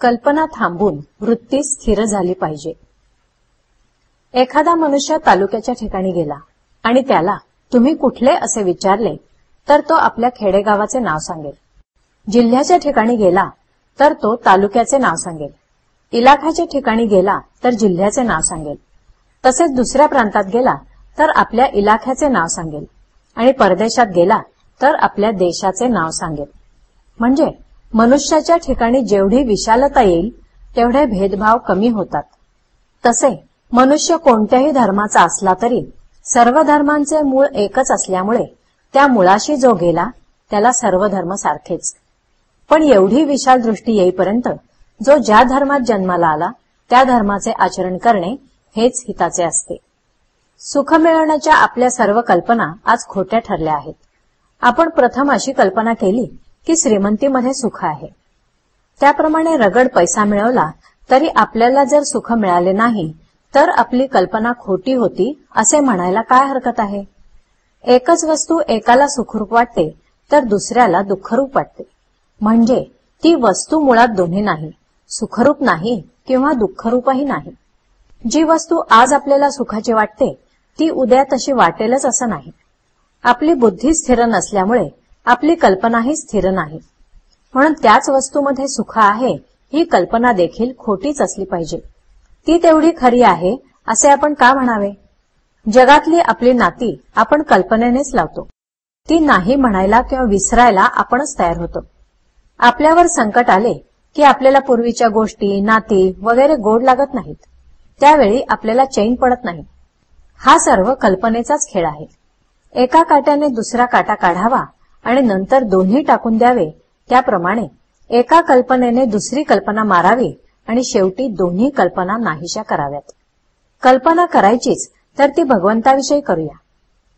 कल्पना थांबून वृत्ती स्थिर झाली पाहिजे. एखादा मनुष्य तालुक्याच्या ठिकाणी गेला आणि त्याला तुम्ही कुठले? असे विचारले तर तो आपल्या खेडेगावाचे नाव सांगेल. जिल्ह्याच्या ठिकाणी गेला तर तो तालुक्याचे नाव सांगेल. इलाख्याच्या ठिकाणी गेला तर जिल्ह्याचे नाव सांगेल. तसेच दुसऱ्या प्रांतात गेला तर आपल्या इलाख्याचे नाव सांगेल. आणि परदेशात गेला तर आपल्या देशाचे नाव सांगेल. म्हणजे मनुष्याच्या ठिकाणी जेवढी विशालता येईल तेवढे भेदभाव कमी होतात. तसे मनुष्य कोणत्याही धर्माचा असला तरी सर्व धर्मांचे मूळ एकच असल्यामुळे त्या मुळाशी जो गेला त्याला सर्व धर्म सारखेच. पण एवढी विशाल दृष्टी येईपर्यंत जो ज्या धर्मात जन्माला आला त्या धर्माचे आचरण करणे हेच हिताचे असते. सुख मिळवण्याच्या आपल्या सर्व कल्पना आज खोट्या ठरल्या आहेत. आपण प्रथम अशी कल्पना केली की श्रीमंतीमध्ये सुख आहे. त्याप्रमाणे रगड पैसा मिळवला तरी आपल्याला जर सुख मिळाले नाही तर आपली कल्पना खोटी होती असे म्हणायला काय हरकत आहे? एकच वस्तू एकाला सुखरूप वाटते तर दुसऱ्याला दुःखरूप वाटते. म्हणजे ती वस्तू मुळात दोन्ही नाही सुखरूप नाही किंवा दुःखरूपही नाही. जी वस्तू आज आपल्याला सुखाची वाटते ती उद्या तशी वाटेलच असं नाही. आपली बुद्धी स्थिर नसल्यामुळे आपली कल्पनाही स्थिर नाही. म्हणून त्याच वस्तूमध्ये सुख आहे ही कल्पना देखील खोटीच असली पाहिजे. ती तेवढी खरी आहे असे आपण का म्हणावे? जगातली आपली नाती आपण कल्पनेनेच लावतो. ती नाही म्हणायला किंवा विसरायला आपणच तयार होतो. आपल्यावर संकट आले की आपल्याला पूर्वीच्या गोष्टी नाती वगैरे गोड लागत नाहीत. त्यावेळी आपल्याला चैन पडत नाही. हा सर्व कल्पनेचाच खेळ आहे. एका काट्याने दुसरा काटा काढावा आणि नंतर दोन्ही टाकून द्यावे. त्याप्रमाणे एका कल्पनेने दुसरी कल्पना मारावी आणि शेवटी दोन्ही कल्पना नाहीशा कराव्यात. कल्पना करायचीच तर ती भगवंताविषयी करूया.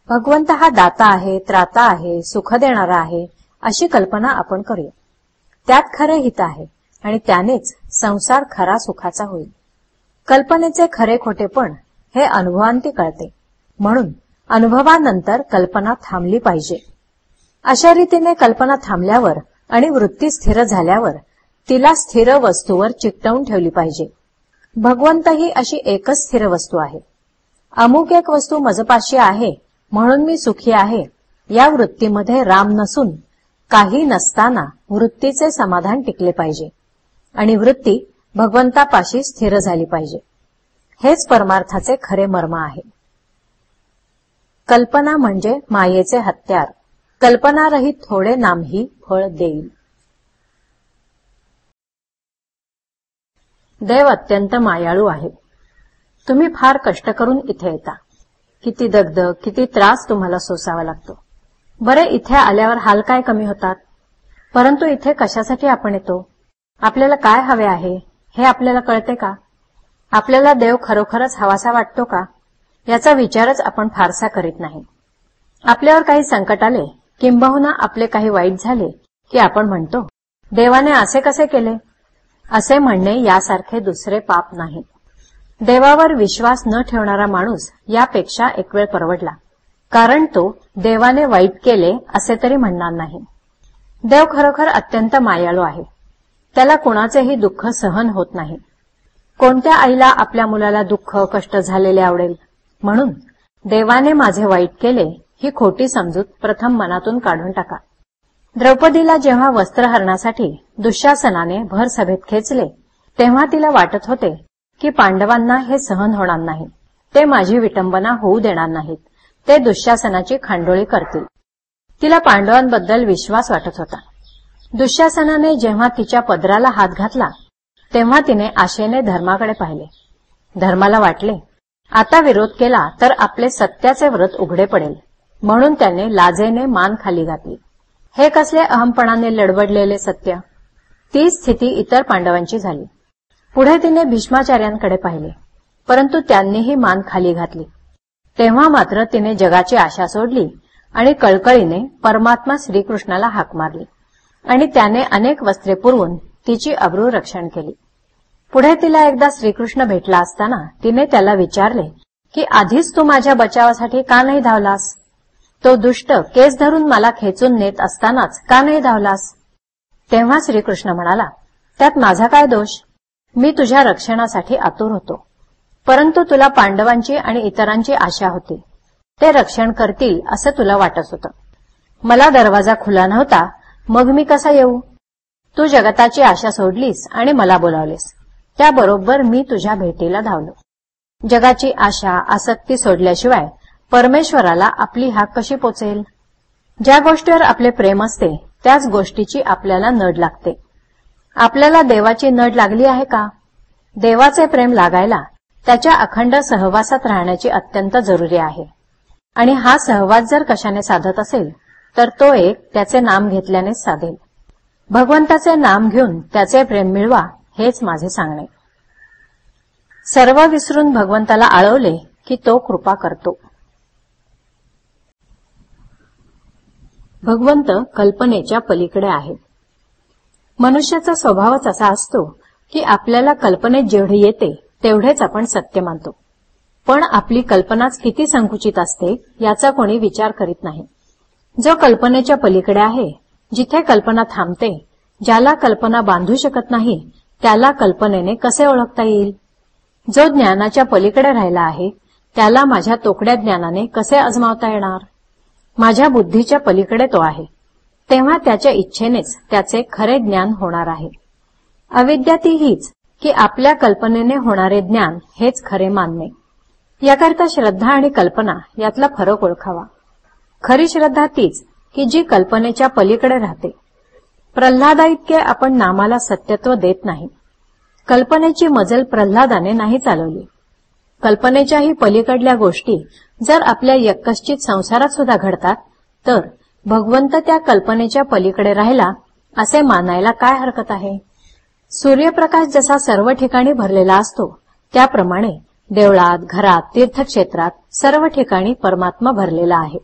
भगवंत हा दाता आहे त्राता आहे सुख देणारा आहे अशी कल्पना आपण करूया. त्यात खरे हित आहे आणि त्यानेच संसार खरा सुखाचा होईल. कल्पनेचे खरे खोटेपण हे अनुभवांती कळते. म्हणून अनुभवानंतर कल्पना थांबली पाहिजे. अशा रीतीने कल्पना थांबल्यावर आणि वृत्ती स्थिर झाल्यावर तिला स्थिर वस्तूवर चिकटवून ठेवली पाहिजे. भगवंत ही अशी एकच स्थिर वस्तू आहे. अमुक एक वस्तू मजपाशी आहे म्हणून मी सुखी आहे या वृत्तीमध्ये राम नसून काही नसताना वृत्तीचे समाधान टिकले पाहिजे आणि वृत्ती भगवंतापाशी स्थिर झाली पाहिजे. हेच परमार्थाचे खरे मर्म आहे. कल्पना म्हणजे मायेचे हत्यार. कल्पनारहित थोडे नामही फळ देईल. देव अत्यंत मायाळू आहे. तुम्ही फार कष्ट करून इथे येता. किती दगदग किती त्रास तुम्हाला सोसावा लागतो. बरे इथे आल्यावर हाल काय कमी होतात? परंतु इथे कशासाठी आपण येतो? आपल्याला काय हवे आहे? हे आपल्याला कळते का? आपल्याला देव खरोखरच हवासा वाटतो का? याचा विचारच आपण फारसा करीत नाही. आपल्यावर काही संकट आले? किंबहुना आपले काही वाईट झाले की आपण म्हणतो देवाने असे कसे केले? असे म्हणणे यासारखे दुसरे पाप नाही देवावर विश्वास न ठेवणारा माणूस यापेक्षा एक वेळ परवडला कारण तो देवाने वाईट केले असे तरी म्हणणार नाही. देव खरोखर अत्यंत मायाळू आहे. त्याला कुणाचेही दुःख सहन होत नाही. कोणत्या आईला आपल्या मुलाला दुःख कष्ट झालेले आवडेल? म्हणून देवाने माझे वाईट केले ही खोटी समजूत प्रथम मनातून काढून टाका. द्रौपदीला जेव्हा वस्त्रहरणासाठी दुःशासनाने भर सभेत खेचले तेव्हा तिला वाटत होते की पांडवांना हे सहन होणार नाही. ते माझी विटंबना होऊ देणार नाहीत. ते दुःशासनाची खांडोळी करतील. तिला पांडवांबद्दल विश्वास वाटत होता. दुःशासनाने जेव्हा तिच्या पदराला हात घातला तेव्हा तिने आशेने धर्माकडे पाहिले. धर्माला वाटले आता विरोध केला तर आपले सत्याचे व्रत उघडे पडेल. म्हणून त्याने लाजेने मान खाली घातली. हे कसले अहमपणाने लडबडलेले सत्य? ती स्थिती इतर पांडवांची झाली. पुढे तिने भीष्माचार्यांकडे पाहिले परंतु त्यांनीही मान खाली घातली. तेव्हा मात्र तिने जगाची आशा सोडली आणि कळकळीने परमात्मा श्रीकृष्णाला हाक मारली आणि त्याने अनेक वस्त्रे पुरवून तिची अब्रू रक्षण केली. पुढे तिला एकदा श्रीकृष्ण भेटला असताना तिने त्याला विचारले की आधीच तू माझ्या बचावासाठी का नाही धावलास? तो दुष्ट केस धरून मला खेचून नेत असतानाच का नाही धावलास. तेव्हा श्रीकृष्ण म्हणाला त्यात माझा काय दोष? मी तुझ्या रक्षणासाठी आतुर होतो. परंतु तुला पांडवांची आणि इतरांची आशा होती. ते रक्षण करतील असं तुला वाटत होतं. मला दरवाजा खुला नव्हता. मग मी कसा येऊ? तू जगताची आशा सोडलीस आणि मला बोलावलीस. त्याबरोबर मी तुझ्या भेटीला धावलो. जगाची आशा आसक्ती सोडल्याशिवाय परमेश्वराला आपली हाक कशी पोचेल? ज्या गोष्टीवर आपले प्रेम असते त्याच गोष्टीची आपल्याला नड लागते. आपल्याला देवाची नड लागली आहे का? देवाचे प्रेम लागायला त्याच्या अखंड सहवासात राहण्याची अत्यंत जरुरी आहे. आणि हा सहवास जर कशाने साधत असेल तर तो एक त्याचे नाम घेतल्यानेच साधेल. भगवंताचे नाम घेऊन त्याचे प्रेम मिळवा हेच माझे सांगणे. सर्व विसरून भगवंताला आळवले की तो कृपा करतो. भगवंत कल्पनेच्या पलीकडे आहे. मनुष्याचा स्वभावच असा असतो की आपल्याला कल्पनेत जेवढे येते तेवढेच आपण सत्य मानतो. पण आपली कल्पनाच किती संकुचित असते याचा कोणी विचार करीत नाही. जो कल्पनेच्या पलीकडे आहे जिथे कल्पना थांबते ज्याला कल्पना बांधू शकत नाही त्याला कल्पनेने कसे ओळखता येईल? जो ज्ञानाच्या पलीकडे राहिला आहे त्याला माझ्या तोकड्या ज्ञानाने कसे अजमावता येणार? माझ्या बुद्धीच्या पलीकडे तो आहे. तेव्हा त्याच्या इच्छेनेच त्याचे खरे ज्ञान होणार आहे. अविद्या ती हीच की आपल्या कल्पनेने होणारे ज्ञान हेच खरे मानणे. याकरता श्रद्धा आणि कल्पना यातला फरक ओळखावा. खरी श्रद्धा तीच की जी कल्पनेच्या पलीकडे राहते. प्रल्हादा इतके आपण नामाला सत्यत्व देत नाही. कल्पनेची मजल प्रल्हादाने नाही चालवली. कल्पनेच्याही पलीकडल्या गोष्टी जर आपल्या यक्कश्चित संसारात सुद्धा घडतात तर भगवंत त्या कल्पनेच्या पलीकडे राहिला असे मानायला काय हरकत आहे? सूर्यप्रकाश जसा सर्व ठिकाणी भरलेला असतो त्याप्रमाणे देवळात घरात तीर्थक्षेत्रात सर्व ठिकाणी परमात्मा भरलेला आहे.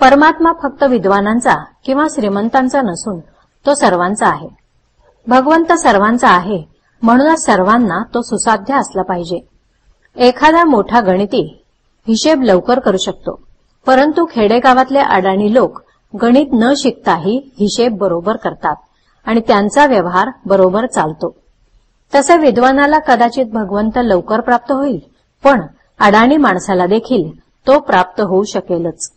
परमात्मा फक्त विद्वानांचा किंवा श्रीमंतांचा नसून तो सर्वांचा आहे. भगवंत सर्वांचा आहे म्हणूनच सर्वांना तो सुसाध्य असला पाहिजे. एखादा मोठा गणिती हिशेब लवकर करू शकतो. परंतु खेडेगावातले अडाणी लोक गणित न शिकताही हिशेब बरोबर करतात आणि त्यांचा व्यवहार बरोबर चालतो. तसे विद्वानाला कदाचित भगवंत लवकर प्राप्त होईल पण अडाणी माणसाला देखील तो प्राप्त होऊ शकेलच.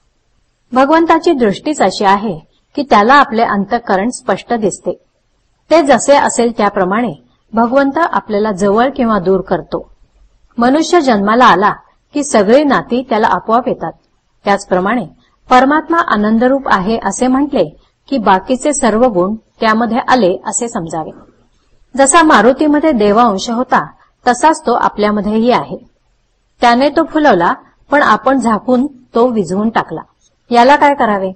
भगवंताची दृष्टीच अशी आहे की त्याला आपले अंतःकरण स्पष्ट दिसते. ते जसे असेल त्याप्रमाणे भगवंत आपल्याला जवळ किंवा दूर करतो. मनुष्य जन्माला आला की सगळी नाती त्याला आपोआप येतात. त्याचप्रमाणे परमात्मा आनंदरूप आहे असे म्हटले की बाकीचे सर्व गुण त्यामध्ये आले असे समजावे. जसा मारुतीमध्ये देवांश होता तसाच तो आपल्यामध्येही आहे. त्याने तो फुलवला पण आपण झाकून तो विझवून टाकला. याला काय करावे?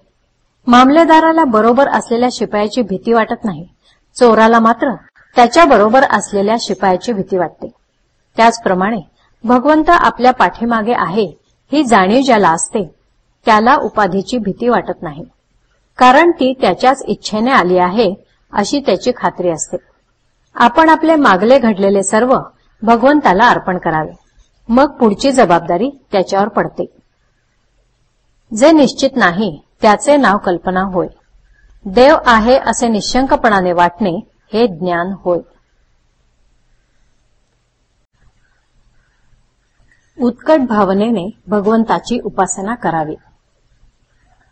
मामलेदाराला बरोबर असलेल्या शिपायाची भीती वाटत नाही. चोराला मात्र त्याच्या बरोबर असलेल्या शिपायाची भीती वाटते. त्याचप्रमाणे भगवंत आपल्या पाठीमागे आहे ही जाणीव ज्याला असते त्याला उपाधीची भीती वाटत नाही. कारण ती त्याच्याच इच्छेने आली आहे अशी त्याची खात्री असते. आपण आपले मागले घडलेले सर्व भगवंताला अर्पण करावे. मग पुढची जबाबदारी त्याच्यावर पडते. जे निश्चित नाही त्याचे नाव कल्पना होय. देव आहे असे निशंकपणाने वाटणे हे ज्ञान होय. उत्कट भावनेने भगवंताची उपासना करावी.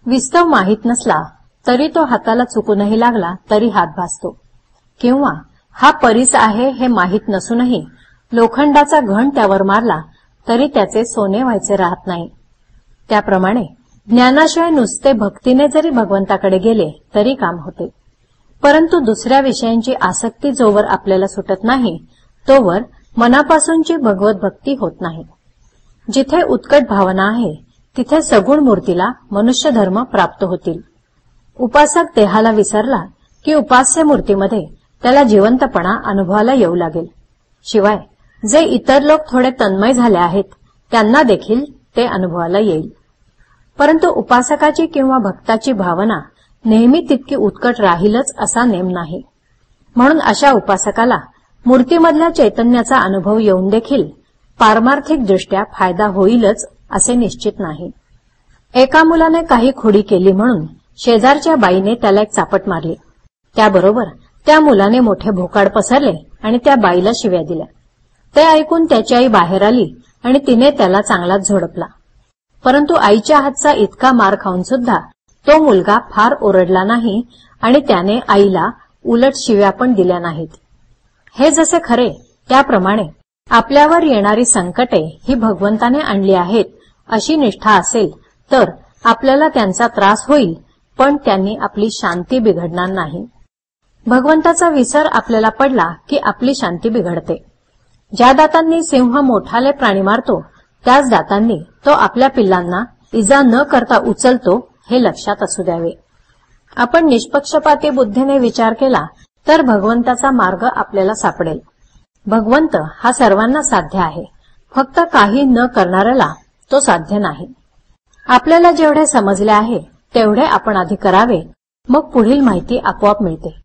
विस्तव माहीत नसला तरी तो हाताला चुकूनही लागला तरी हात भासतो. किंवा हा परीस आहे हे माहीत नसूनही लोखंडाचा घण त्यावर मारला तरी त्याचे सोने व्हायचे राहत नाही. त्याप्रमाणे ज्ञानाशिवाय नुसते भक्तीने जरी भगवंताकडे गेले तरी काम होते. परंतु दुसऱ्या विषयांची आसक्ती जोवर आपल्याला सुटत नाही तोवर मनापासूनची भगवत भक्ती होत नाही. जिथे उत्कट भावना आहे तिथे सगुण मूर्तीला मनुष्य धर्म प्राप्त होतील. उपासक देहाला विसरला की उपास्य मूर्तीमध्ये त्याला जिवंतपणा अनुभवाला येऊ लागेल. शिवाय जे इतर लोक थोडे तन्मय झाले आहेत त्यांना देखील ते अनुभवाला येईल. परंतु उपासकाची किंवा भक्ताची भावना नेहमी तितकी उत्कट राहीलच असा नेम नाही. म्हणून अशा उपासकाला मूर्तीमधल्या चैतन्याचा अनुभव येऊन देखील पारमार्थिकदृष्ट्या फायदा होईलच असे निश्चित नाही. एका मुलाने काही खोडी केली म्हणून शेजारच्या बाईने त्याला एक चापट मारली. त्याबरोबर त्या मुलाने मोठे भोकाड पसरले आणि त्या बाईला शिव्या दिल्या. ते ऐकून त्याची आई बाहेर आली आणि तिने त्याला चांगलाच झोडपला. परंतु आईच्या हातचा इतका मार खाऊन सुद्धा तो मुलगा फार ओरडला नाही आणि त्याने आईला उलट शिव्या पण दिल्या नाहीत. हे जसे खरे त्याप्रमाणे आपल्यावर येणारी संकटे ही भगवंताने आणली आहेत अशी निष्ठा असेल तर आपल्याला त्यांचा त्रास होईल पण त्यांनी आपली शांती बिघडणार नाही. भगवंताचा विसर आपल्याला पडला की आपली शांती बिघडते. ज्या दातांनी सिंह मोठाले प्राणी मारतो त्याच दातांनी तो आपल्या पिल्लांना इजा न करता उचलतो हे लक्षात असू द्यावे. आपण निष्पक्षपाती बुद्धीने विचार केला तर भगवंताचा मार्ग आपल्याला सापडेल. भगवंत हा सर्वांना साध्य आहे. फक्त काही न करणाऱ्याला तो साध्य नाही. आपल्याला जेवढे समजले आहे तेवढे आपण आधी करावे मग पुढील माहिती आपोआप मिळते.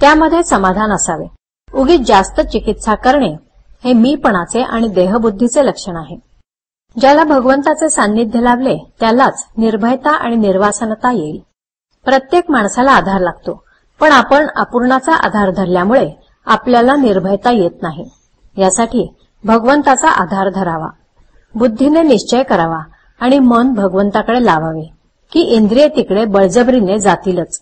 त्यामध्ये समाधान असावे. उगीच जास्त चिकित्सा करणे हे मीपणाचे आणि देहबुद्धीचे लक्षण आहे. ज्याला भगवंताचे सान्निध्य लाभले त्यालाच निर्भयता आणि निर्वासनता येईल. प्रत्येक माणसाला आधार लागतो पण आपण अपूर्णाचा आधार धरल्यामुळे आपल्याला निर्भयता येत नाही. यासाठी भगवंताचा आधार धरावा. बुद्धीने निश्चय करावा आणि मन भगवंताकडे लावावे की इंद्रिय तिकडे बळजबरीने जातीलच.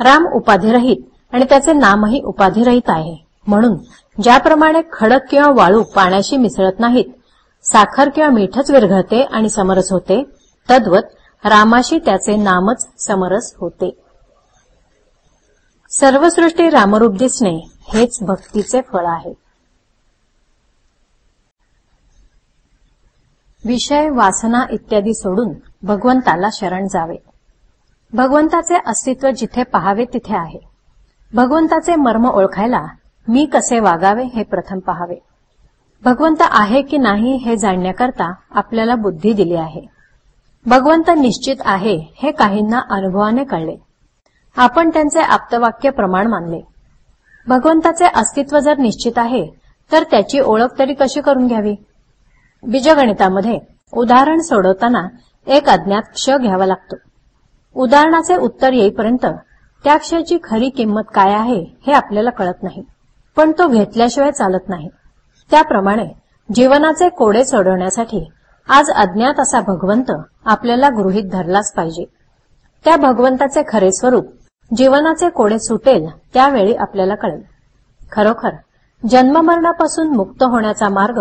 राम उपाधिरहित आणि त्याचे नामही उपाधिरहित आहे. म्हणून ज्याप्रमाणे खडक किंवा वाळू पाण्याशी मिसळत नाहीत साखर किंवा मीठच विरघळते आणि समरस होते तद्वत रामाशी त्याचे नामच समरस होते. सर्वसृष्टी रामरूप दिसणे हेच भक्तीचे फळ आहे. विषय वासना इत्यादी सोडून भगवंताला शरण जावे. भगवंताचे अस्तित्व जिथे पहावे तिथे आहे. भगवंताचे मर्म ओळखायला मी कसे वागावे हे प्रथम पहावे. भगवंत आहे की नाही हे जाणण्याकरता आपल्याला बुद्धी दिली आहे. भगवंत निश्चित आहे हे काहींना अनुभवाने कळले. आपण त्यांचे आप्तवाक्य प्रमाण मानले. भगवंताचे अस्तित्व जर निश्चित आहे तर त्याची ओळख तरी कशी करून घ्यावी? बीजगणितामध्ये उदाहरण सोडवताना एक अज्ञात क्ष घ्यावा लागतो. उदाहरणाचे उत्तर येईपर्यंत त्या क्षयाची खरी किंमत काय आहे हे आपल्याला कळत नाही पण तो घेतल्याशिवाय चालत नाही. त्याप्रमाणे जीवनाचे कोडे सोडवण्यासाठी आज अज्ञात असा भगवंत आपल्याला गृहीत धरलाच पाहिजे. त्या भगवंताचे खरे स्वरूप जीवनाचे कोडे सुटेल त्यावेळी आपल्याला कळेल. खरोखर जन्ममरणापासून मुक्त होण्याचा मार्ग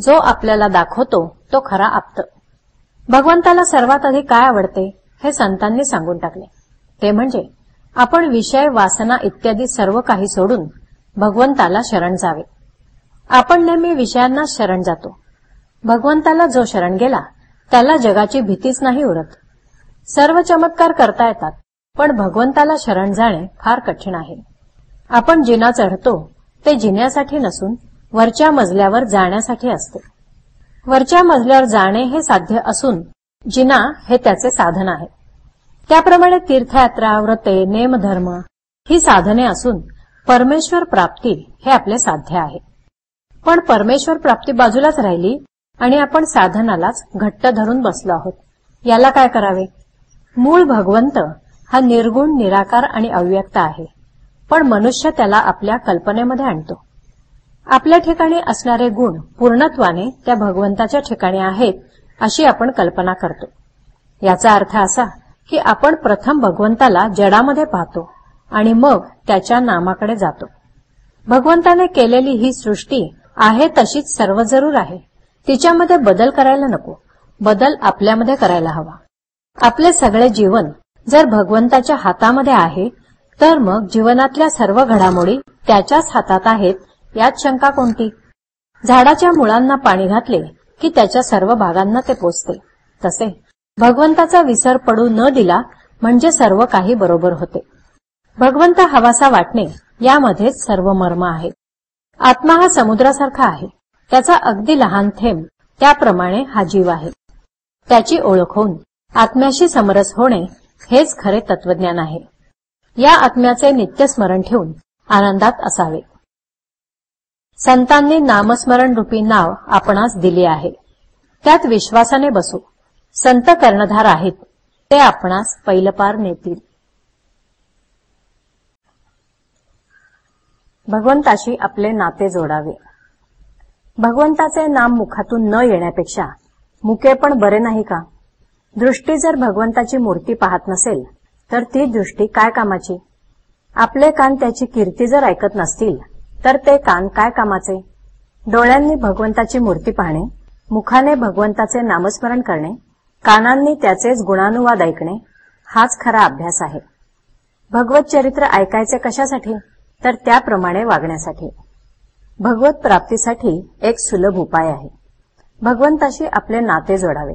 जो आपल्याला दाखवतो तो खरा आप्त. भगवंताला सर्वात अधिक काय आवडते हे संतांनी सांगून टाकले. ते म्हणजे आपण विषय वासना इत्यादी सर्व काही सोडून भगवंताला शरण जावे. आपण नेहमी विषयांना शरण जातो. भगवंताला जो शरण गेला त्याला जगाची भीतीच नाही उरत सर्व चमत्कार करता येतात. पण भगवंताला शरण जाणे फार कठीण आहे. आपण जिना चढतो ते जिन्यासाठी नसून वरच्या मजल्यावर जाण्यासाठी असते. वरच्या मजल्यावर जाणे हे साध्य असून जिना हे त्याचे साधन आहे. त्याप्रमाणे तीर्थयात्रा व्रते नेमधर्म ही साधने असून परमेश्वर प्राप्ती हे आपले साध्य आहे. पण परमेश्वर प्राप्ती बाजूलाच राहिली आणि आपण साधनालाच घट्ट धरून बसलो आहोत. याला काय करावे? मूळ भगवंत हा निर्गुण निराकार आणि अव्यक्त आहे. पण मनुष्य त्याला आपल्या कल्पनेमध्ये आणतो. आपल्या ठिकाणी असणारे गुण पूर्णत्वाने त्या भगवंताच्या ठिकाणी आहेत अशी आपण कल्पना करतो. याचा अर्थ असा की आपण प्रथम भगवंताला जडामध्ये पाहतो आणि मग त्याच्या नामाकडे जातो. भगवंताने केलेली ही सृष्टी आहे तशीच सर्व जरूर आहे. तिच्यामध्ये बदल करायला नको. बदल आपल्यामध्ये करायला हवा. आपले सगळे जीवन जर भगवंताच्या हातामध्ये आहे तर मग जीवनातल्या सर्व घडामोडी त्याच्याच हातात आहेत यात शंका कोणती? झाडाच्या मुळांना पाणी घातले की त्याच्या सर्व भागांना ते पोचते तसे भगवंताचा विसर पडू न दिला म्हणजे सर्व काही बरोबर होते. भगवंत हवासा वाटणे यामध्येच सर्व मर्म आहे. आत्मा हा समुद्रासारखा आहे. त्याचा अगदी लहान थेंब त्याप्रमाणे हा जीव आहे. त्याची ओळख होऊन आत्म्याशी समरस होणे हेच खरे तत्वज्ञान आहे. या आत्म्याचे नित्य स्मरण ठेवून आनंदात असावे. संतांनी नामस्मरण रूपी नाव आपणास दिले आहे. त्यात विश्वासाने बसू. संत कर्णधार आहेत. ते आपणास पैलपार नेतील. भगवंताशी आपले नाते जोडावे. भगवंताचे नाम मुखातून न येण्यापेक्षा मुके पण बरे नाही का? दृष्टी जर भगवंताची मूर्ती पाहत नसेल तर ती दृष्टी काय कामाची? आपले कान त्याची कीर्ती जर ऐकत नसतील तर ते कान काय कामाचे? डोळ्यांनी भगवंताची मूर्ती पाहणे मुखाने भगवंताचे नामस्मरण करणे कानांनी त्याचेच गुणानुवाद ऐकणे हाच खरा अभ्यास आहे. भगवत चरित्र ऐकायचे कशासाठी? तर त्याप्रमाणे वागण्यासाठी. भगवत प्राप्तीसाठी एक सुलभ उपाय आहे. भगवंताशी आपले नाते जोडावे.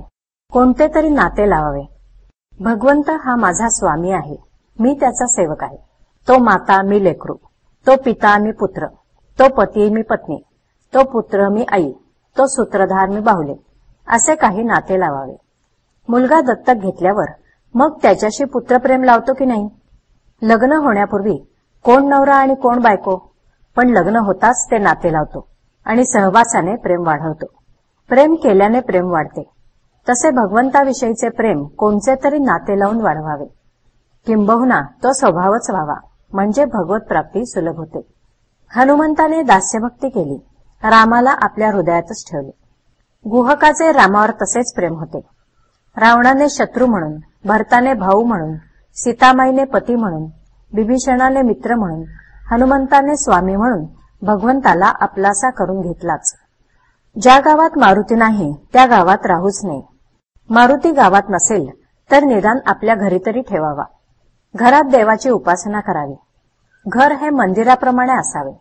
कोणते तरी नाते लावावे. भगवंत हा माझा स्वामी आहे. मी त्याचा सेवक आहे. तो माता मी लेकरू. तो पिता मी पुत्र. तो पती मी पत्नी. तो पुत्र मी आई. तो सूत्रधार मी बाहुले. असे काही नाते लावावे. मुलगा दत्तक घेतल्यावर मग त्याच्याशी पुत्रप्रेम लावतो की नाही? लग्न होण्यापूर्वी कोण नवरा आणि कोण बायको? पण लग्न होताच ते नाते लावतो आणि सहवासाने प्रेम वाढवतो. प्रेम केल्याने प्रेम वाढते. तसे भगवंताविषयीचे प्रेम कोणचे तरी नाते लावून वाढवावे. किंबहुना तो स्वभावच व्हावा म्हणजे भगवत प्राप्ती सुलभ होते. हनुमंताने दास्यभक्ती केली रामाला आपल्या हृदयातच ठेवले. गुहकाचे रामावर तसेच प्रेम होते. रावणाने शत्रू म्हणून भरताने भाऊ म्हणून सीतामाईने पती म्हणून बिभीषणाने मित्र म्हणून हनुमंताने स्वामी म्हणून भगवंताला आपलासा करून घेतलाच. ज्या गावात मारुती नाही त्या गावात राहूच नये. मारुती गावात नसेल तर निदान आपल्या घरी तरी ठेवावा. घरात देवाची उपासना करावी. घर हे मंदिराप्रमाणे असावे.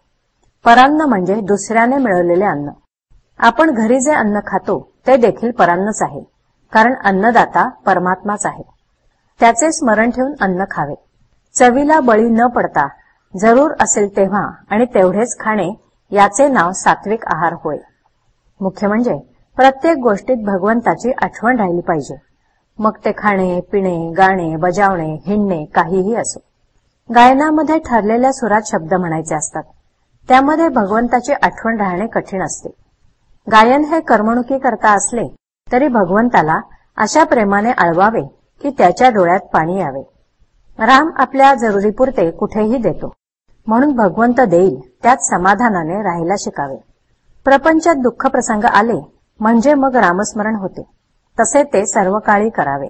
परान्न म्हणजे दुसऱ्याने मिळवलेले अन्न. आपण घरी जे अन्न खातो ते देखील परान्नच आहे कारण अन्नदाता परमात्माच आहे. त्याचे स्मरण ठेवून अन्न खावे. चवीला बळी न पडता जरूर असेल तेव्हा आणि तेवढेच खाणे याचे नाव सात्विक आहार होय. मुख्य म्हणजे प्रत्येक गोष्टीत भगवंताची आठवण राहिली पाहिजे. मग ते खाणे पिणे गाणे बजावणे हिंडणे काहीही असो. गायनामध्ये ठरलेल्या सुरात शब्द म्हणायचे असतात. त्यामध्ये भगवंताची आठवण राहणे कठीण असते. गायन हे करमणुकी करता असले तरी भगवंताला अशा प्रेमाने आळवावे की त्याच्या डोळ्यात पाणी यावे. राम आपल्या जरुरीपुरते कुठेही देतो. म्हणून भगवंत देईल त्यात समाधानाने राहायला शिकावे. प्रपंचात दुःख प्रसंग आले म्हणजे मग रामस्मरण होते. तसे ते सर्व काळी करावे.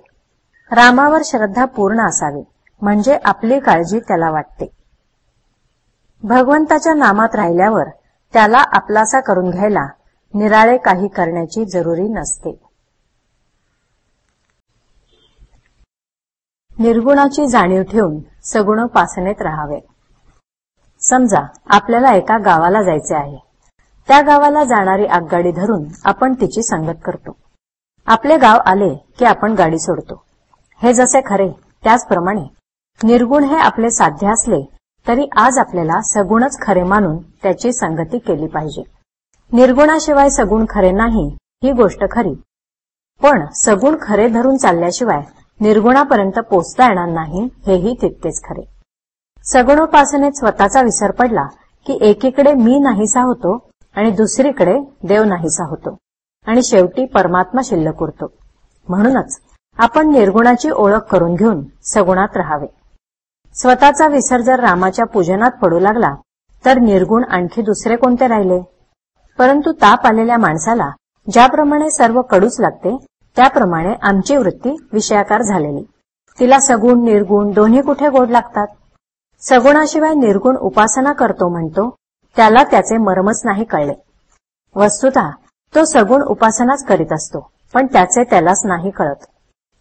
रामावर श्रद्धा पूर्ण असावी म्हणजे आपली काळजी त्याला वाटते. भगवंताच्या नामात राहिल्यावर त्याला आपलासा करून घ्यायला निराळे काही करण्याची जरुरी नसते. निर्गुणाची जाणीव ठेवून सगुणोपासनेत राहावे. समजा आपल्याला एका गावाला जायचे आहे. त्या गावाला जाणारी आगगाडी धरून आपण तिची संगत करतो. आपले गाव आले की आपण गाडी सोडतो. हे जसे खरे त्याचप्रमाणे निर्गुण हे आपले साध्य असले तरी आज आपल्याला सगुणच खरे मानून त्याची संगती केली पाहिजे. निर्गुणाशिवाय सगुण खरे नाही ही गोष्ट खरी. पण सगुण खरे धरून चालल्याशिवाय निर्गुणापर्यंत पोचता येणार नाही हेही तितकेच खरे. सगुणोपासनेत स्वतःचा विसर पडला की एकीकडे मी नाहीसा होतो आणि दुसरीकडे देव नाहीसा होतो. आणि शेवटी परमात्मा शिल्लक उरतो. म्हणूनच आपण निर्गुणाची ओळख करून घेऊन सगुणात राहावे. स्वतःचा विसर जर रामाच्या पूजनात पडू लागला तर निर्गुण आणखी दुसरे कोणते राहिले? परंतु ताप आलेल्या माणसाला ज्याप्रमाणे सर्व कडूच लागते त्याप्रमाणे आमची वृत्ती विषयाकार झालेली. तिला सगुण निर्गुण दोन्ही कुठे गोड लागतात? सगुणाशिवाय निर्गुण उपासना करतो म्हणतो त्याला त्याचे मर्मच नाही कळले. वस्तुता तो सगुण उपासनाच करीत असतो पण त्याचे त्यालाच नाही कळत.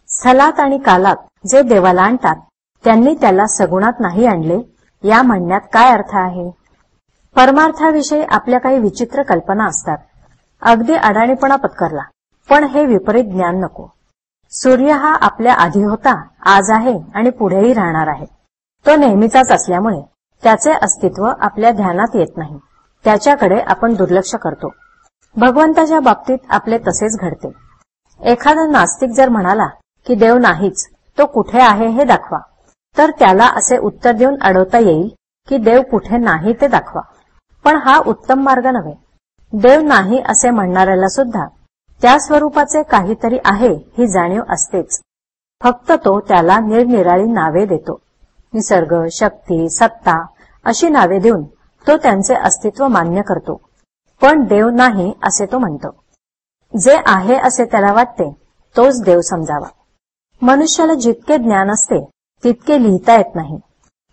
स्थलात आणि कालात जे देवाला आणतात त्यांनी त्याला सगुणात नाही आणले या म्हणण्यात काय अर्थ आहे? परमार्थाविषयी आपल्या काही विचित्र कल्पना असतात. अगदी अडाणीपणा पत्करला पण हे विपरीत ज्ञान नको. सूर्य हा आपल्या आधी होता आज आहे आणि पुढेही राहणार आहे. तो नेहमीचाच असल्यामुळे त्याचे अस्तित्व आपल्या ध्यानात येत नाही. त्याच्याकडे आपण दुर्लक्ष करतो. भगवंताच्या बाबतीत आपले तसेच घडते. एखादा नास्तिक जर म्हणाला की देव नाहीच तो कुठे आहे हे दाखवा. तर त्याला असे उत्तर देऊन अडवता येईल की देव कुठे नाही ते दाखवा. पण हा उत्तम मार्ग नव्हे. देव नाही असे म्हणणाऱ्याला सुद्धा त्या स्वरूपाचे काहीतरी आहे ही जाणीव असतेच. फक्त तो त्याला निरनिराळी नावे देतो. निसर्ग शक्ती सत्ता अशी नावे देऊन तो त्यांचे अस्तित्व मान्य करतो. पण देव नाही असे तो म्हणतो. जे आहे असे त्याला वाटते तोच देव समजावा. मनुष्याला जितके ज्ञान असते तितके लिहिता येत नाही.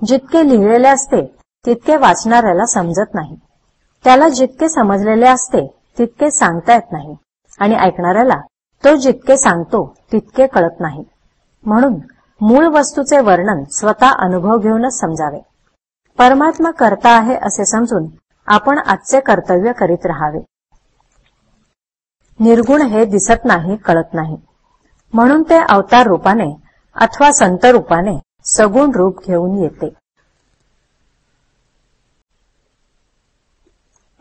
जितके लिहिलेले असते तितके वाचणाऱ्याला समजत नाही. त्याला जितके समजलेले असते तितके सांगता येत नाही. आणि ऐकणाऱ्याला तो जितके सांगतो तितके कळत नाही. म्हणून मूळ वस्तूचे वर्णन स्वतः अनुभव घेऊनच समजावे. परमात्मा करता आहे असे समजून आपण आजचे कर्तव्य करीत राहावे. निर्गुण हे दिसत नाही कळत नाही. म्हणून ते अवतार रूपाने अथवा संत रूपाने सगुण रूप घेऊन येते.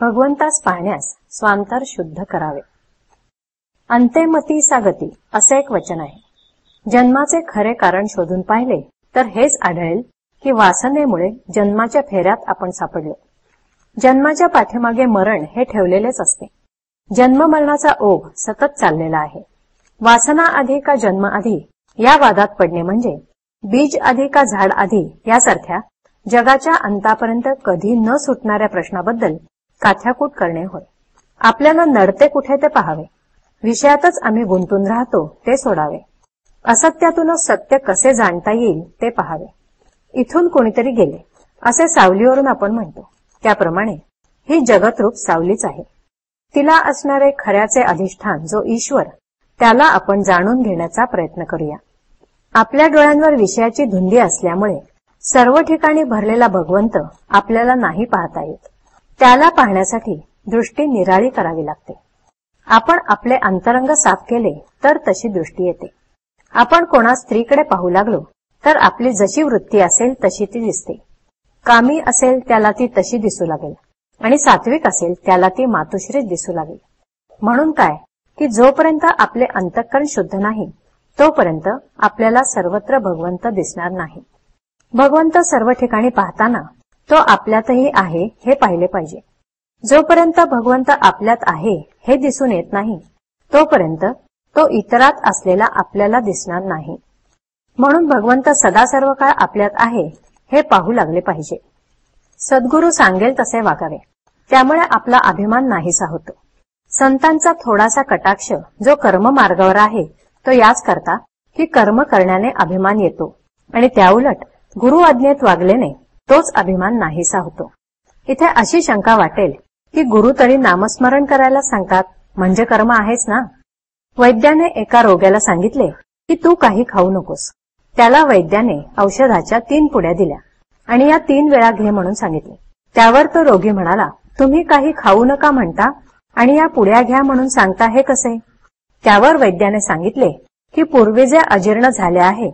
भगवंतास पाहण्यास स्वांतर शुद्ध करावे. अंतेमती सागती असे एक वचन आहे. जन्माचे खरे कारण शोधून पाहिले तर हेच आढळेल की वासनेमुळे जन्माच्या फेऱ्यात आपण सापडलो. जन्माच्या पाठीमागे मरण हे ठेवलेलेच असते. जन्म मरणाचा ओघ सतत चाललेला आहे. वासना आधी का जन्म आधी या वादात पडणे म्हणजे बीज आधी का झाड आधी यासारख्या जगाच्या अंतापर्यंत कधी न सुटणाऱ्या प्रश्नाबद्दल काथ्याकूट करणे होय. आपल्याला नडते कुठे ते पाहावे. विषयातच आम्ही गुंतून राहतो ते सोडावे. असत्यातूनच सत्य कसे जाणता येईल ते पहावे. इथून कोणीतरी गेले. असे सावलीवरून आपण म्हणतो. त्याप्रमाणे ही जगतरूप सावलीच आहे. तिला असणारे खऱ्याचे अधिष्ठान जो ईश्वर त्याला आपण जाणून घेण्याचा प्रयत्न करूया. आपल्या डोळ्यांवर विषयाची धुंदी असल्यामुळे सर्व ठिकाणी भरलेला भगवंत आपल्याला नाही पाहता येत. त्याला पाहण्यासाठी दृष्टी निराळी करावी लागते. आपण आपले अंतरंग साफ केले तर तशी दृष्टी येते. आपण कोणा स्त्रीकडे पाहू लागलो तर आपली जशी वृत्ती असेल तशी ती दिसते. कामी असेल त्याला ती तशी दिसू लागेल आणि सात्विक असेल त्याला ती मातुश्रीच दिसू लागेल. म्हणून काय? की जोपर्यंत आपले अंतःकरण शुद्ध नाही तोपर्यंत आपल्याला सर्वत्र भगवंत दिसणार नाही. भगवंत सर्व ठिकाणी पाहताना तो आपल्यातही आहे हे पाहिले पाहिजे. जोपर्यंत भगवंत आपल्यात आहे हे दिसून येत नाही तोपर्यंत तो इतरात असलेला आपल्याला दिसणार नाही. म्हणून भगवंत सदा सर्व काळ आपल्यात आहे हे पाहू लागले पाहिजे. सद्गुरू सांगेल तसे वागावे. त्यामुळे आपला अभिमान नाहीसा होतो. संतांचा थोडासा कटाक्ष जो कर्म मार्गावर आहे तो याच करता की कर्म करण्याने अभिमान येतो आणि त्याउलट गुरु आज्ञेत वागलेने तोच अभिमान नाहीसा होतो. इथे अशी शंका वाटेल की गुरु तरी नामस्मरण करायला सांगतात म्हणजे कर्म आहेच ना? वैद्याने एका रोग्याला सांगितले की तू काही खाऊ नकोस. त्याला वैद्याने औषधाच्या तीन पुड्या दिल्या आणि या तीन वेळा घे म्हणून सांगितले. त्यावर तो रोगी म्हणाला तुम्ही काही खाऊ नका म्हणता आणि या पुड्या घ्या म्हणून सांगता हे कसे? त्यावर वैद्याने सांगितले की पूर्वी जे अजीर्ण झाले आहे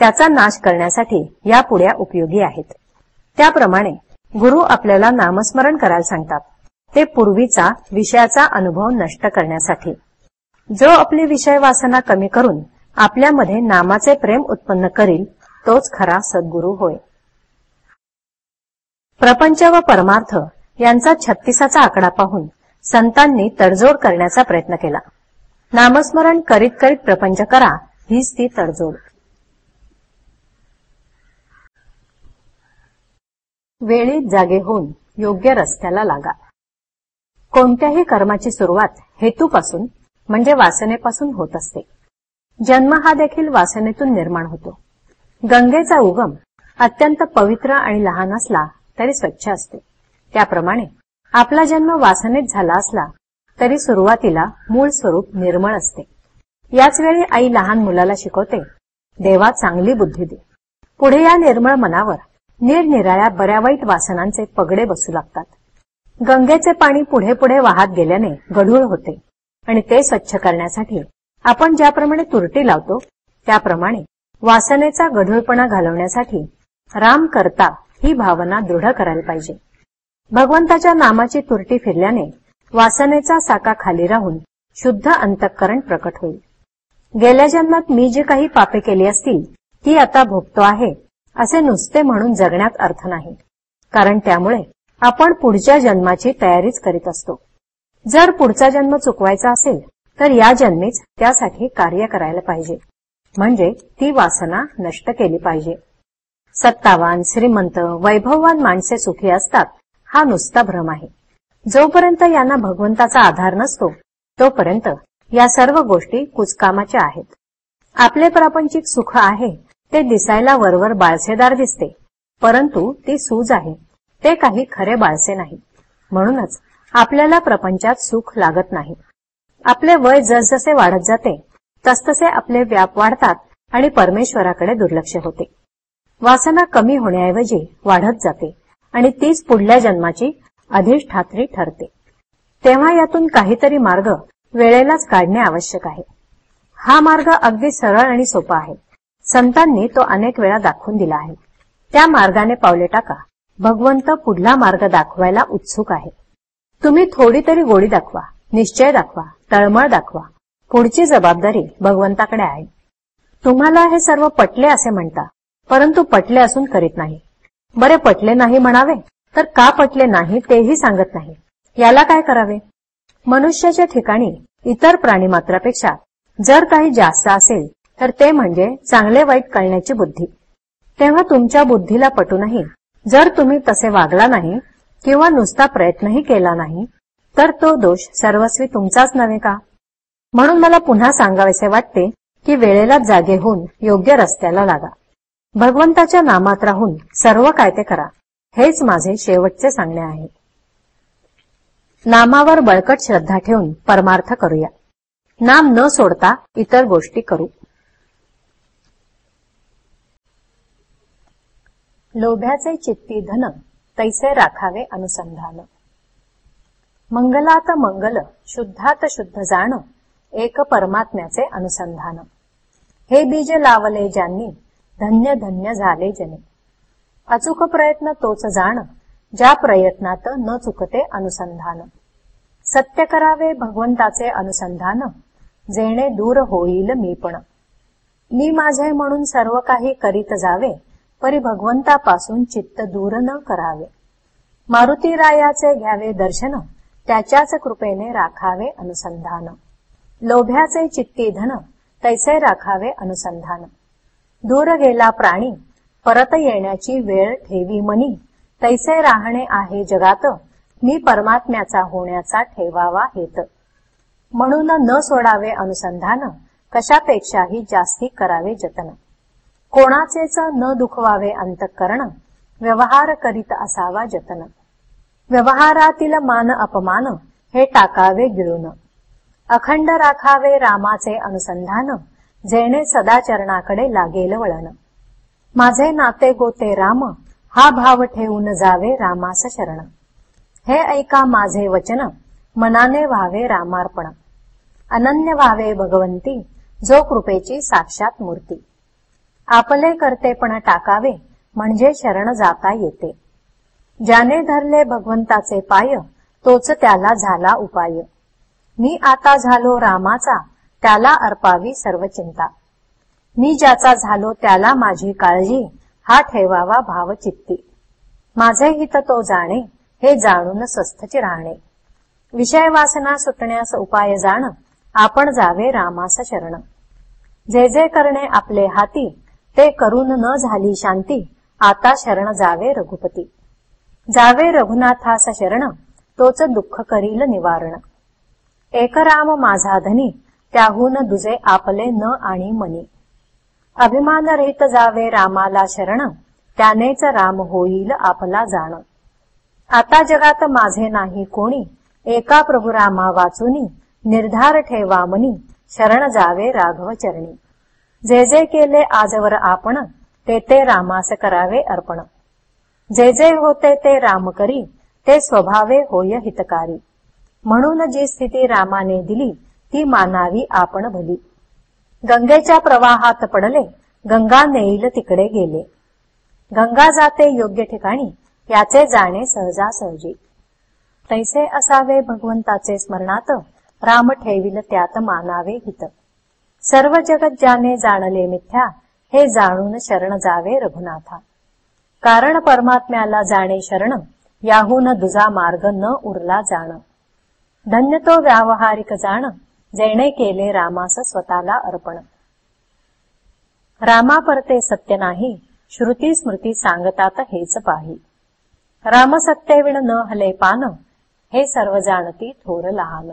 त्याचा नाश करण्यासाठी या पुड्या उपयोगी आहेत. त्याप्रमाणे गुरु आपल्याला नामस्मरण करायला सांगतात. ते पूर्वीचा विषयाचा अनुभव नष्ट करण्यासाठी. जो आपली विषय वासना कमी करून आपल्यामध्ये नामाचे प्रेम उत्पन्न करील तोच खरा सद्गुरू होय. प्रपंच व परमार्थ यांचा छत्तीसाचा आकडा पाहून संतांनी तडजोड करण्याचा प्रयत्न केला. नामस्मरण करीत करीत प्रपंच करा हीच ती तडजोड. वेळीत जागे होऊन योग्य रस्त्याला लागा. कोणत्याही कर्माची सुरुवात हेतूपासून म्हणजे वासनेपासून होत असते. जन्म हा देखील वासनेतून निर्माण होतो. गंगेचा उगम अत्यंत पवित्र आणि लहान असला तरी स्वच्छ असते. त्याप्रमाणे आपला जन्म वासनेत झाला असला तरी सुरुवातीला मूळ स्वरूप निर्मळ असते. याच वेळी आई लहान मुलाला शिकवते देवा चांगली बुद्धी दे. पुढे या निर्मळ मनावर निरनिराळ्या बऱ्या वाईट वासनांचे पगडे बसू लागतात. गंगेचे पाणी पुढे पुढे वाहत गेल्याने गढूळ होते. आणि ते स्वच्छ करण्यासाठी आपण ज्याप्रमाणे तुरटी लावतो त्याप्रमाणे वासनेचा गढूळपणा घालवण्यासाठी राम करता ही भावना दृढ करायला पाहिजे. भगवंताच्या नामाची तुरटी फिरल्याने वासनेचा साका खाली राहून शुद्ध अंतःकरण प्रकट होईल. गेल्या जन्मात मी जी काही पापे केली असतील ती आता भोगतो आहे असे नुसते म्हणून जगण्यात अर्थ नाही. कारण त्यामुळे आपण पुढच्या जन्माची तयारीच करीत असतो. जर पुढचा जन्म चुकवायचा असेल तर या जन्मीच त्यासाठी कार्य करायला पाहिजे. म्हणजे ती वासना नष्ट केली पाहिजे. सत्तावान श्रीमंत वैभववान माणसे सुखी असतात हा नुसता भ्रम आहे. जोपर्यंत यांना भगवंताचा आधार नसतो तोपर्यंत या सर्व गोष्टी कुचकामाच्या आहेत. आपले प्रापंचिक सुख आहे ते दिसायला वरवर बाळसेदार दिसते परंतु ती सूज आहे ते काही खरे बाळसे नाही. म्हणूनच आपल्याला प्रपंचात सुख लागत नाही. आपले वय जसजसे वाढत जाते तसतसे आपले व्याप वाढतात आणि परमेश्वराकडे दुर्लक्ष होते. वासना कमी होण्याऐवजी वाढत जाते आणि तीच पुढल्या जन्माची अधिष्ठात्री ठरते. तेव्हा यातून काहीतरी मार्ग वेळेलाच काढणे आवश्यक आहे. हा मार्ग अगदी सरळ आणि सोपा आहे. संतांनी तो अनेक वेळा दाखवून दिला आहे. त्या मार्गाने पावले टाका. भगवंत पुढला मार्ग दाखवायला उत्सुक आहे. तुम्ही थोडी तरी गोडी दाखवा निश्चय दाखवा तळमळ दाखवा. पुढची जबाबदारी भगवंताकडे आहे. तुम्हाला हे सर्व पटले असे म्हणता परंतु पटले असून करीत नाही. बरे पटले नाही म्हणावे तर का पटले नाही तेही सांगत नाही. याला काय करावे? मनुष्याच्या ठिकाणी इतर प्राणी मात्रापेक्षा जर काही जास्त असेल तर ते म्हणजे चांगले वाईट कळण्याची बुद्धी. तेव्हा तुमच्या बुद्धीला पटूनही जर तुम्ही तसे वागला नाही किंवा नुसता प्रयत्नही केला नाही तर तो दोष सर्वस्वी तुमचाच नव्हे का? म्हणून मला पुन्हा सांगावेसे वाटते की वेळेला जागे होऊन योग्य रस्त्याला लागा. भगवंताच्या नामात राहून सर्व काय ते करा. हेच माझे शेवटचे सांगणे आहे. नामावर बळकट श्रद्धा ठेवून परमार्थ करूया. नाम न सोडता इतर गोष्टी करू. लोभ्याचे चित्ती धन तैसे राखावे अनुसंधान। मंगलात मंगल शुद्धात शुद्ध जाण एक परमात्म्याचे अनुसंधान। हे बीज लावले ज्यांनी धन्य धन्य झाले जने अचूक प्रयत्न तोच जाण ज्या प्रयत्नात न चुकते अनुसंधान। सत्य करावे भगवंताचे अनुसंधान जेणे दूर होईल मी पण। मी माझे म्हणून सर्व काही करीत जावे परी भगवंतापासून चित्त दूर न करावे. मारुतीरायाचे घ्यावे दर्शन त्याच्याच कृपेने राखावे अनुसंधान. लोभ्याचे चित्ती धन तैसे राखावे अनुसंधान. दूर गेला प्राणी परत येण्याची वेळ ठेवी मनी तैसे राहणे आहे जगात मी परमात्म्याचा होण्याचा ठेवावा हेत. म्हणून न सोडावे अनुसंधान कशापेक्षाही जास्ती करावे जतन. कोणाचेच न दुखवावे अंतकरण व्यवहार करीत असावा जतन. व्यवहारातील मान अपमान हे टाकावे गिळून. अखंड राखावे रामाचे अनुसंधान जेणे सदाचरणाकडे लागेल वळण. माझे नाते गोते राम हा भाव ठेवून जावे रामास शरण. हे ऐका माझे वचन मनाने व्हावे रामार्पण. अनन्य व्हावे भगवंती जो कृपेची साक्षात मूर्ती. आपले करतेपण टाकावे म्हणजे शरण जाता येते. ज्याने धरले भगवंताचे पाय तोच त्याला झाला उपाय. मी आता झालो रामाचा त्याला अर्पावी सर्व चिंता. मी ज्याचा झालो त्याला माझी काळजी हा ठेवावा भाव चित्ती माझे हित तो जाणे हे जाणून स्वस्थची राहणे. विषय वासना सुटण्यास उपाय जाण आपण जावे रामास शरण. जे जे करणे आपले हाती ते करून न झाली शांती आता शरण जावे रघुपती. जावे रघुनाथास शरण तोच दुःख करील निवारण. एक राम माझा धनी त्याहून दुजे आपले न आणि मनी. अभिमान रहित जावे रामाला शरण त्यानेच राम होईल आपला जाण. आता जगात माझे नाही कोणी एका प्रभुरामा वाचुनी निर्धार ठेवा मनी शरण जावे राघव चरणी. जे जे केले आजवर आपण ते ते रामास करावे अर्पण. जे जे होते ते राम करी ते स्वभावे होय हितकारी. म्हणून जी स्थिती रामाने दिली ती मानावी आपण भली. गंगेच्या प्रवाहात पडले गंगा नेईल तिकडे गेले. गंगा जाते योग्य ठिकाणी याचे जाणे सहजासहजी. तैसे असावे भगवंताचे स्मरणात राम ठेविल त्यात मानावे हित. सर्व जगत ज्याने जाणले मिथ्या हे जाणून शरण जावे रघुनाथा. कारण परमात्म्याला जाणे शरण याहून दुजा मार्ग न उरला जाण. धन्य तो व्यावहारिक जाण जेणे केले रामास स्वतःला अर्पण. रामा परते सत्य नाही श्रुती स्मृती सांगतात हेच पाही. रामसत्तेविण न हले पान हे सर्व जाणती थोर लहान.